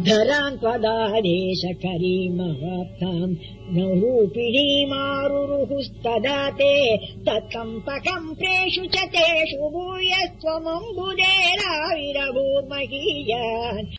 धरान् त्वदादेशकरी न रूपिणीमारुरुहुस्तदा ते तत्कम्पकम् प्रेषु च तेषु भूयस्त्वमम्बुदेराविरभूर्महीयान्।